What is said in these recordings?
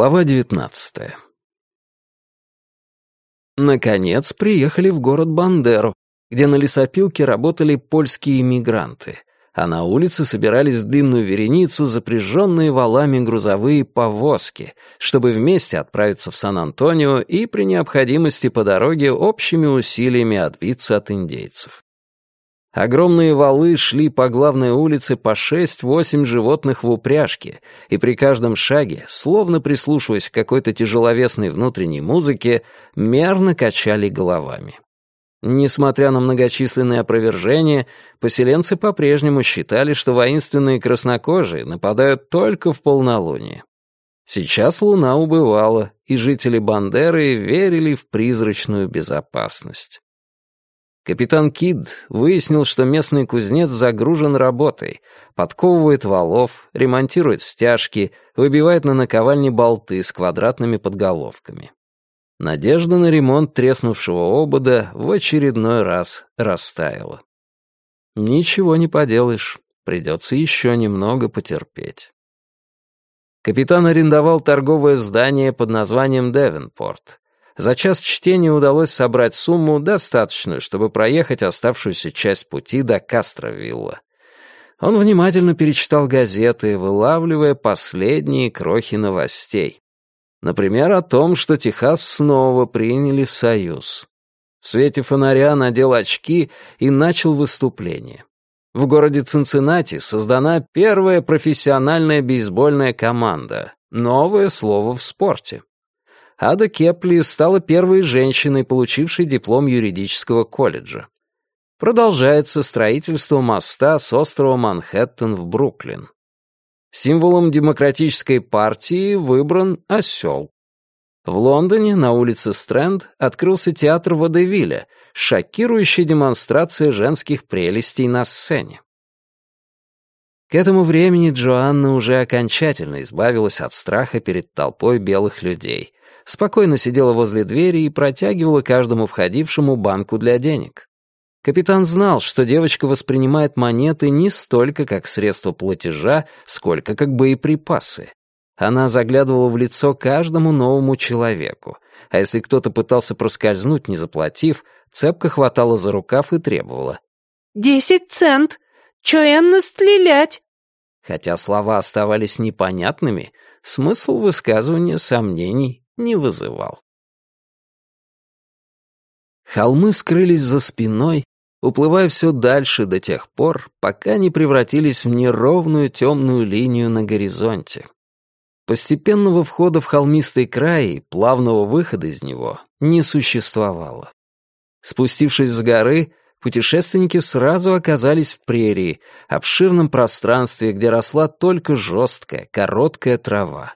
Глава девятнадцатая. Наконец приехали в город Бандеру, где на лесопилке работали польские иммигранты, а на улице собирались в длинную вереницу запряженные валами грузовые повозки, чтобы вместе отправиться в Сан-Антонио и при необходимости по дороге общими усилиями отбиться от индейцев. Огромные валы шли по главной улице по шесть-восемь животных в упряжке, и при каждом шаге, словно прислушиваясь к какой-то тяжеловесной внутренней музыке, мерно качали головами. Несмотря на многочисленные опровержения, поселенцы по-прежнему считали, что воинственные краснокожие нападают только в полнолуние. Сейчас луна убывала, и жители Бандеры верили в призрачную безопасность. Капитан Кид выяснил, что местный кузнец загружен работой, подковывает валов, ремонтирует стяжки, выбивает на наковальне болты с квадратными подголовками. Надежда на ремонт треснувшего обода в очередной раз растаяла. Ничего не поделаешь, придется еще немного потерпеть. Капитан арендовал торговое здание под названием «Девенпорт». За час чтения удалось собрать сумму, достаточную, чтобы проехать оставшуюся часть пути до Кастровилла. Он внимательно перечитал газеты, вылавливая последние крохи новостей. Например, о том, что Техас снова приняли в Союз. В свете фонаря надел очки и начал выступление. В городе Цинциннати создана первая профессиональная бейсбольная команда. Новое слово в спорте. Ада Кепли стала первой женщиной, получившей диплом юридического колледжа. Продолжается строительство моста с острова Манхэттен в Бруклин. Символом демократической партии выбран осел. В Лондоне на улице Стрэнд открылся театр Водевиля, шокирующая демонстрация женских прелестей на сцене. К этому времени Джоанна уже окончательно избавилась от страха перед толпой белых людей, спокойно сидела возле двери и протягивала каждому входившему банку для денег. Капитан знал, что девочка воспринимает монеты не столько как средство платежа, сколько как боеприпасы. Она заглядывала в лицо каждому новому человеку, а если кто-то пытался проскользнуть, не заплатив, цепко хватала за рукав и требовала. «Десять цент! Чё Энна стрелять?» Хотя слова оставались непонятными, смысл высказывания сомнений не вызывал. Холмы скрылись за спиной, уплывая все дальше до тех пор, пока не превратились в неровную темную линию на горизонте. Постепенного входа в холмистый край и плавного выхода из него не существовало. Спустившись с горы, путешественники сразу оказались в прерии, обширном пространстве, где росла только жесткая, короткая трава.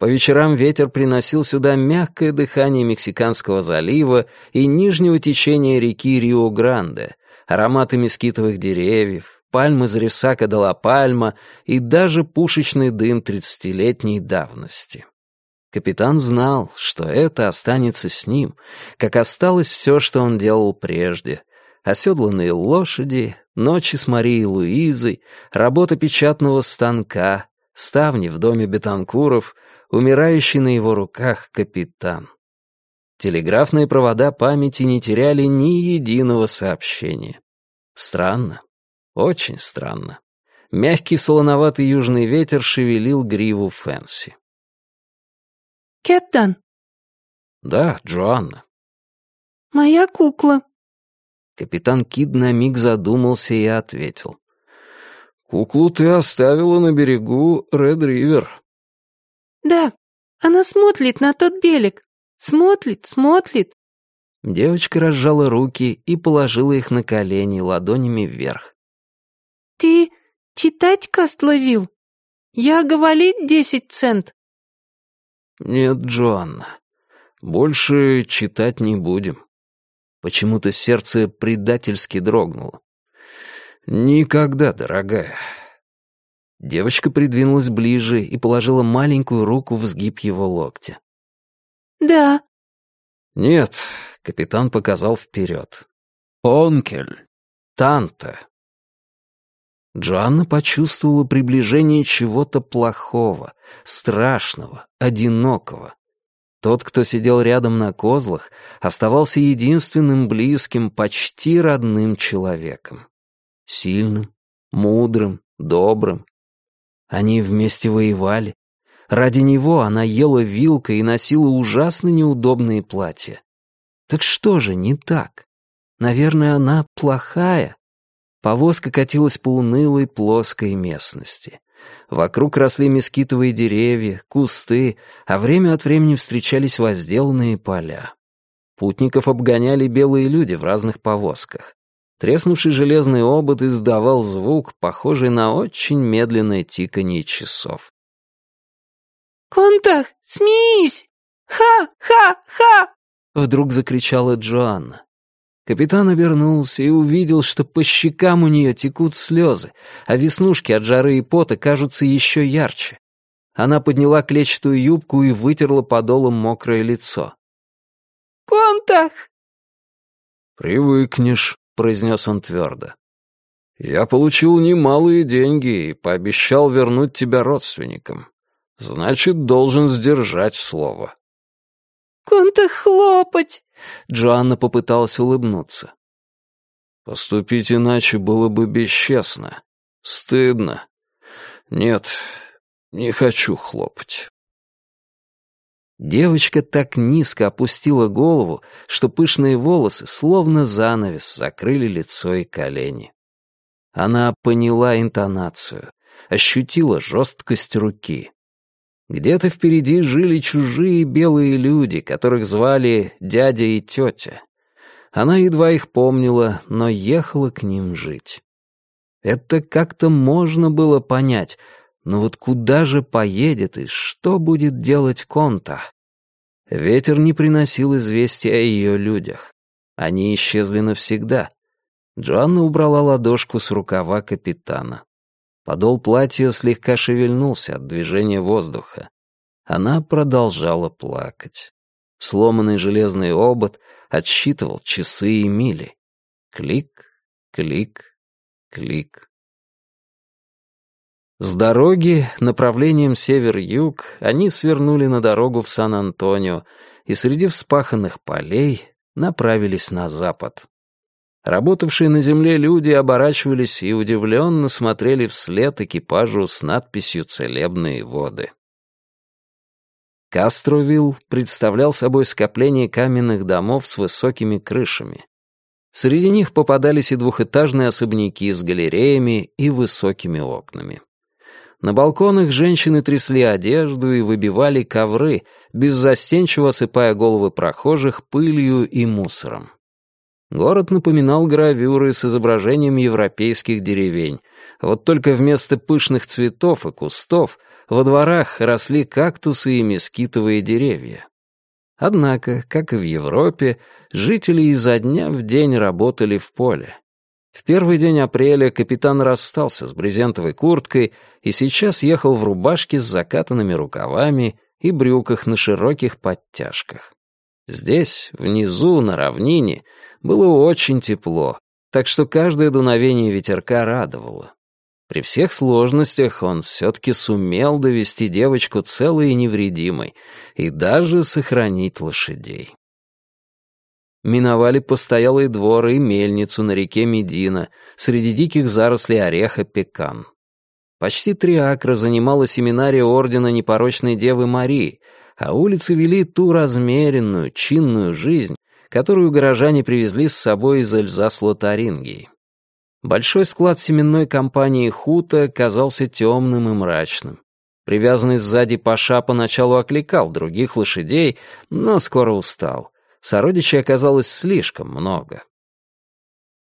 По вечерам ветер приносил сюда мягкое дыхание Мексиканского залива и нижнего течения реки Рио-Гранде, ароматы мескитовых деревьев, пальмы Зарисака де ла Пальма и даже пушечный дым тридцатилетней давности. Капитан знал, что это останется с ним, как осталось все, что он делал прежде. Оседланные лошади, ночи с Марией Луизой, работа печатного станка, ставни в доме Бетанкуров — умирающий на его руках капитан. Телеграфные провода памяти не теряли ни единого сообщения. Странно, очень странно. Мягкий солоноватый южный ветер шевелил гриву Фэнси. «Кэптан?» «Да, Джоанна». «Моя кукла». Капитан Кид на миг задумался и ответил. «Куклу ты оставила на берегу Ред-Ривер. «Да, она смотрит на тот берег. Смотрит, смотрит». Девочка разжала руки и положила их на колени ладонями вверх. «Ты читать каст ловил? Я говорить десять цент?» «Нет, Джоанна, больше читать не будем». Почему-то сердце предательски дрогнуло. «Никогда, дорогая, Девочка придвинулась ближе и положила маленькую руку в сгиб его локтя. «Да». «Нет», — капитан показал вперед. «Онкель, танта». Джоанна почувствовала приближение чего-то плохого, страшного, одинокого. Тот, кто сидел рядом на козлах, оставался единственным близким, почти родным человеком. Сильным, мудрым, добрым. Они вместе воевали. Ради него она ела вилкой и носила ужасно неудобные платья. Так что же не так? Наверное, она плохая. Повозка катилась по унылой плоской местности. Вокруг росли мескитовые деревья, кусты, а время от времени встречались возделанные поля. Путников обгоняли белые люди в разных повозках. Треснувший железный обод издавал звук, похожий на очень медленное тиканье часов. «Контах, смеись! Ха-ха-ха!» Вдруг закричала Джоанна. Капитан обернулся и увидел, что по щекам у нее текут слезы, а веснушки от жары и пота кажутся еще ярче. Она подняла клетчатую юбку и вытерла подолом мокрое лицо. «Контах!» «Привыкнешь», — произнес он твердо. «Я получил немалые деньги и пообещал вернуть тебя родственникам. Значит, должен сдержать слово». «Контах хлопать!» Джоанна попыталась улыбнуться. «Поступить иначе было бы бесчестно. Стыдно. Нет, не хочу хлопать». Девочка так низко опустила голову, что пышные волосы, словно занавес, закрыли лицо и колени. Она поняла интонацию, ощутила жесткость руки. Где-то впереди жили чужие белые люди, которых звали дядя и тетя. Она едва их помнила, но ехала к ним жить. Это как-то можно было понять, но вот куда же поедет и что будет делать Конта? Ветер не приносил известия о ее людях. Они исчезли навсегда. Джоанна убрала ладошку с рукава капитана. Подол платья слегка шевельнулся от движения воздуха. Она продолжала плакать. Сломанный железный обод отсчитывал часы и мили. Клик, клик, клик. С дороги, направлением север-юг, они свернули на дорогу в Сан-Антонио и среди вспаханных полей направились на запад. Работавшие на земле люди оборачивались и удивленно смотрели вслед экипажу с надписью «Целебные воды». Кастровилл представлял собой скопление каменных домов с высокими крышами. Среди них попадались и двухэтажные особняки с галереями и высокими окнами. На балконах женщины трясли одежду и выбивали ковры, беззастенчиво осыпая головы прохожих пылью и мусором. Город напоминал гравюры с изображением европейских деревень. Вот только вместо пышных цветов и кустов во дворах росли кактусы и мескитовые деревья. Однако, как и в Европе, жители изо дня в день работали в поле. В первый день апреля капитан расстался с брезентовой курткой и сейчас ехал в рубашке с закатанными рукавами и брюках на широких подтяжках. Здесь, внизу, на равнине, было очень тепло, так что каждое дуновение ветерка радовало. При всех сложностях он все-таки сумел довести девочку целой и невредимой и даже сохранить лошадей. Миновали постоялый двор и мельницу на реке Медина среди диких зарослей ореха пекан. Почти три акра занимала семинария Ордена Непорочной Девы Марии, а улицы вели ту размеренную, чинную жизнь, которую горожане привезли с собой из Эльзас-Лотарингии. Большой склад семенной компании Хута казался темным и мрачным. Привязанный сзади Паша поначалу окликал других лошадей, но скоро устал. Сородичей оказалось слишком много.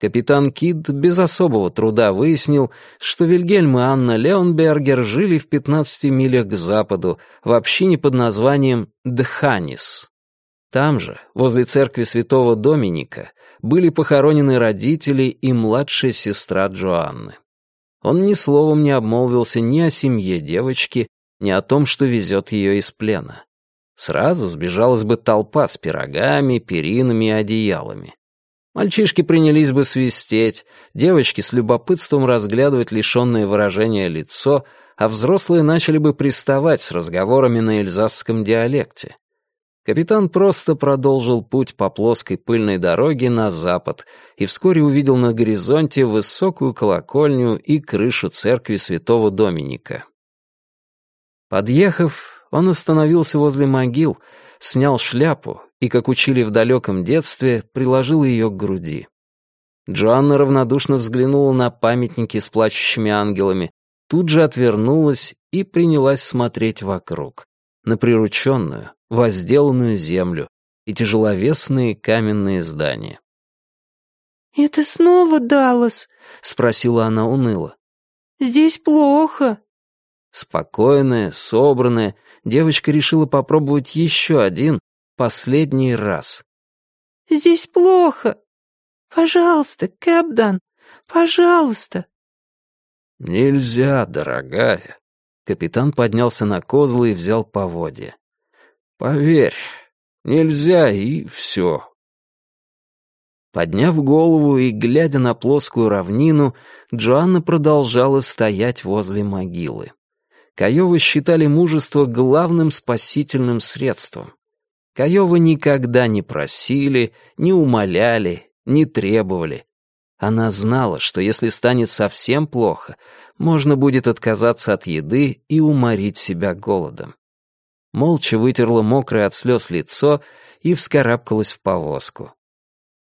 Капитан Кид без особого труда выяснил, что Вильгельм и Анна Леонбергер жили в 15 милях к западу, в общине под названием Дханис. Там же, возле церкви святого Доминика, были похоронены родители и младшая сестра Джоанны. Он ни словом не обмолвился ни о семье девочки, ни о том, что везет ее из плена. Сразу сбежалась бы толпа с пирогами, перинами и одеялами. Мальчишки принялись бы свистеть, девочки с любопытством разглядывать лишенное выражения лицо, а взрослые начали бы приставать с разговорами на эльзасском диалекте. Капитан просто продолжил путь по плоской пыльной дороге на запад и вскоре увидел на горизонте высокую колокольню и крышу церкви святого Доминика. Подъехав, он остановился возле могил, снял шляпу и, как учили в далеком детстве, приложил ее к груди. Джоанна равнодушно взглянула на памятники с плачущими ангелами, тут же отвернулась и принялась смотреть вокруг, на прирученную, возделанную землю и тяжеловесные каменные здания. «Это снова Даллас?» — спросила она уныло. «Здесь плохо». Спокойная, собранная, девочка решила попробовать еще один, последний раз. «Здесь плохо. Пожалуйста, Кэпдан, пожалуйста». «Нельзя, дорогая». Капитан поднялся на козлы и взял поводья. «Поверь, нельзя и все». Подняв голову и глядя на плоскую равнину, Джоанна продолжала стоять возле могилы. Каёвы считали мужество главным спасительным средством. Каёвы никогда не просили, не умоляли, не требовали. Она знала, что если станет совсем плохо, можно будет отказаться от еды и уморить себя голодом. Молча вытерла мокрое от слез лицо и вскарабкалась в повозку.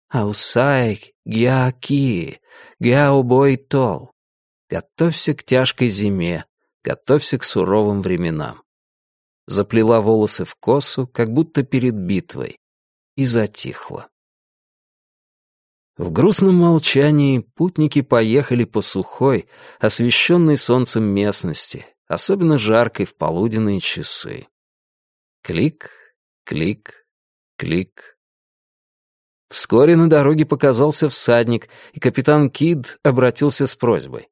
«Аусай, гяки, гяубой тол». Готовься к тяжкой зиме, готовься к суровым временам заплела волосы в косу, как будто перед битвой, и затихла. В грустном молчании путники поехали по сухой, освещенной солнцем местности, особенно жаркой в полуденные часы. Клик, клик, клик. Вскоре на дороге показался всадник, и капитан Кид обратился с просьбой.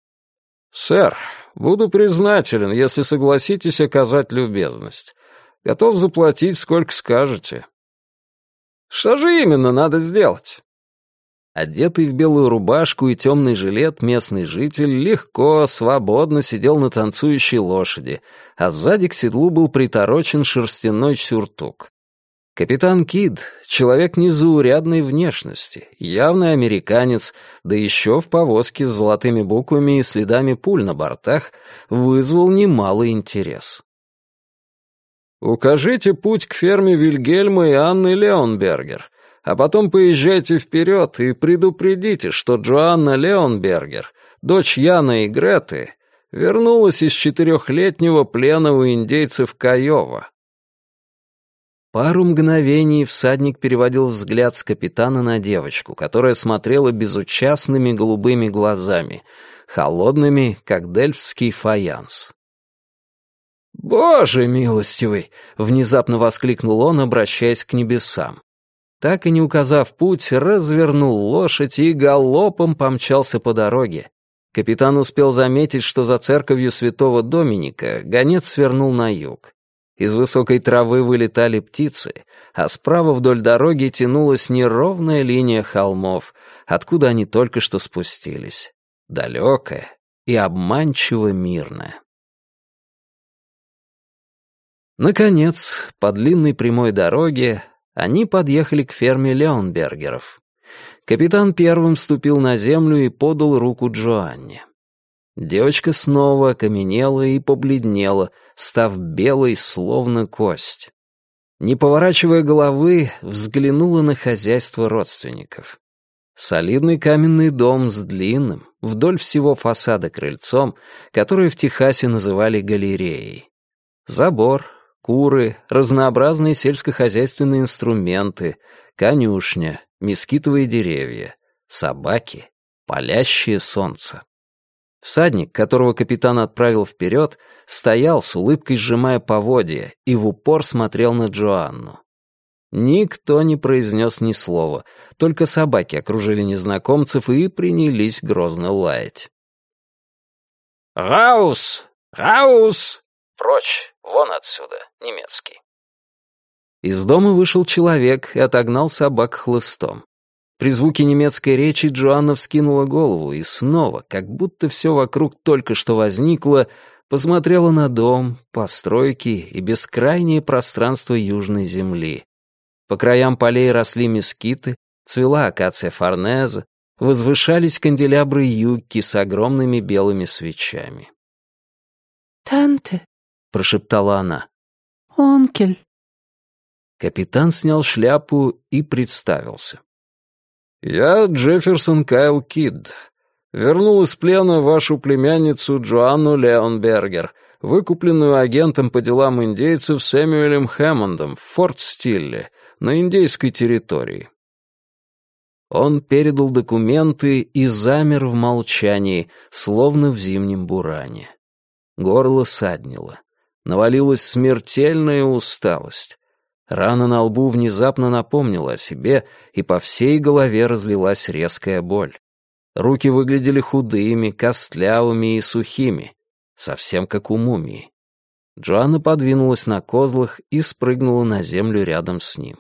«Сэр, буду признателен, если согласитесь оказать любезность. Готов заплатить, сколько скажете». «Что же именно надо сделать?» Одетый в белую рубашку и темный жилет, местный житель легко, свободно сидел на танцующей лошади, а сзади к седлу был приторочен шерстяной сюртук. Капитан Кид — человек незаурядной внешности, явный американец, да еще в повозке с золотыми буквами и следами пуль на бортах, вызвал немалый интерес. «Укажите путь к ферме Вильгельма и Анны Леонбергер, а потом поезжайте вперед и предупредите, что Джоанна Леонбергер, дочь Яна и Греты, вернулась из четырехлетнего плена у индейцев Каева, Пару мгновений всадник переводил взгляд с капитана на девочку, которая смотрела безучастными голубыми глазами, холодными, как дельфский фаянс. «Боже милостивый!» — внезапно воскликнул он, обращаясь к небесам. Так и не указав путь, развернул лошадь и галопом помчался по дороге. Капитан успел заметить, что за церковью святого Доминика гонец свернул на юг. Из высокой травы вылетали птицы, а справа вдоль дороги тянулась неровная линия холмов, откуда они только что спустились. Далекая и обманчиво мирная. Наконец, по длинной прямой дороге они подъехали к ферме Леонбергеров. Капитан первым ступил на землю и подал руку Джоанне. Девочка снова окаменела и побледнела, став белой, словно кость. Не поворачивая головы, взглянула на хозяйство родственников. Солидный каменный дом с длинным, вдоль всего фасада крыльцом, который в Техасе называли галереей. Забор, куры, разнообразные сельскохозяйственные инструменты, конюшня, мескитовые деревья, собаки, палящее солнце. Всадник, которого капитан отправил вперед, стоял с улыбкой сжимая поводья и в упор смотрел на Джоанну. Никто не произнес ни слова, только собаки окружили незнакомцев и принялись грозно лаять. «Раус! Раус!» «Прочь! Вон отсюда!» — немецкий. Из дома вышел человек и отогнал собак хлыстом. При звуке немецкой речи Джоанна вскинула голову и снова, как будто все вокруг только что возникло, посмотрела на дом, постройки и бескрайнее пространство Южной Земли. По краям полей росли мескиты, цвела акация форнеза, возвышались канделябры юбки с огромными белыми свечами. «Танте», — прошептала она. «Онкель». Капитан снял шляпу и представился. «Я Джефферсон Кайл Кидд. Вернул из плена вашу племянницу Джоанну Леонбергер, выкупленную агентом по делам индейцев Сэмюэлем Хэммондом в Форт Стилле, на индейской территории. Он передал документы и замер в молчании, словно в зимнем буране. Горло саднило. Навалилась смертельная усталость. Рана на лбу внезапно напомнила о себе, и по всей голове разлилась резкая боль. Руки выглядели худыми, костлявыми и сухими, совсем как у мумии. Джоанна подвинулась на козлах и спрыгнула на землю рядом с ним.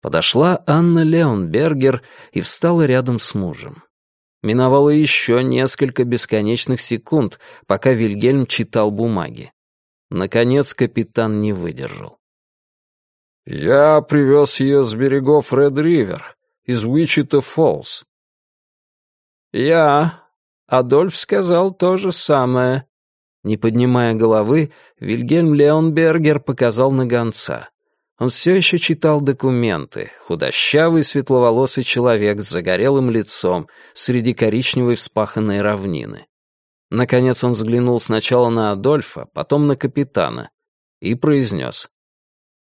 Подошла Анна Леонбергер и встала рядом с мужем. Миновало еще несколько бесконечных секунд, пока Вильгельм читал бумаги. Наконец капитан не выдержал. «Я привез ее с берегов Ред-Ривер, из Уичита-Фоллс». «Я...» — Адольф сказал то же самое. Не поднимая головы, Вильгельм Леонбергер показал на гонца. Он все еще читал документы. Худощавый светловолосый человек с загорелым лицом среди коричневой вспаханной равнины. Наконец он взглянул сначала на Адольфа, потом на капитана и произнес.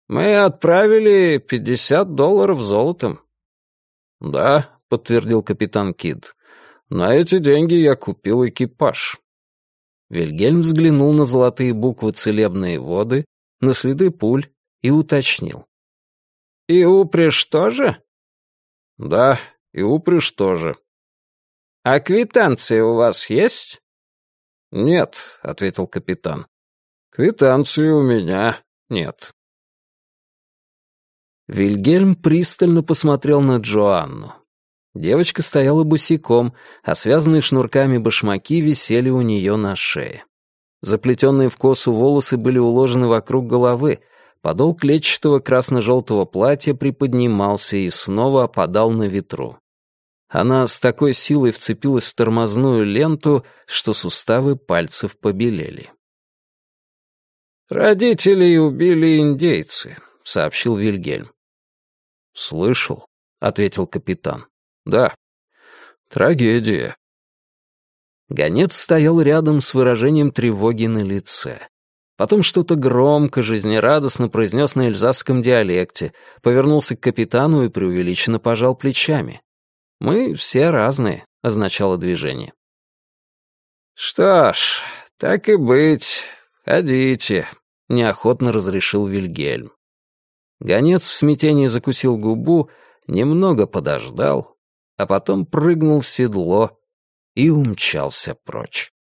«Мы отправили пятьдесят долларов золотом». «Да», — подтвердил капитан Кид. «На эти деньги я купил экипаж». Вильгельм взглянул на золотые буквы «Целебные воды», на следы пуль и уточнил. «И упряжь тоже?» «Да, и упряжь тоже». «А квитанции у вас есть?» «Нет», — ответил капитан. «Квитанции у меня нет». Вильгельм пристально посмотрел на Джоанну. Девочка стояла босиком, а связанные шнурками башмаки висели у нее на шее. Заплетенные в косу волосы были уложены вокруг головы, подол клетчатого красно-желтого платья приподнимался и снова опадал на ветру. Она с такой силой вцепилась в тормозную ленту, что суставы пальцев побелели. «Родителей убили индейцы», — сообщил Вильгельм. «Слышал», — ответил капитан. «Да. Трагедия». Гонец стоял рядом с выражением тревоги на лице. Потом что-то громко, жизнерадостно произнес на эльзасском диалекте, повернулся к капитану и преувеличенно пожал плечами. «Мы все разные», — означало движение. «Что ж, так и быть, ходите», — неохотно разрешил Вильгельм. Гонец в смятении закусил губу, немного подождал, а потом прыгнул в седло и умчался прочь.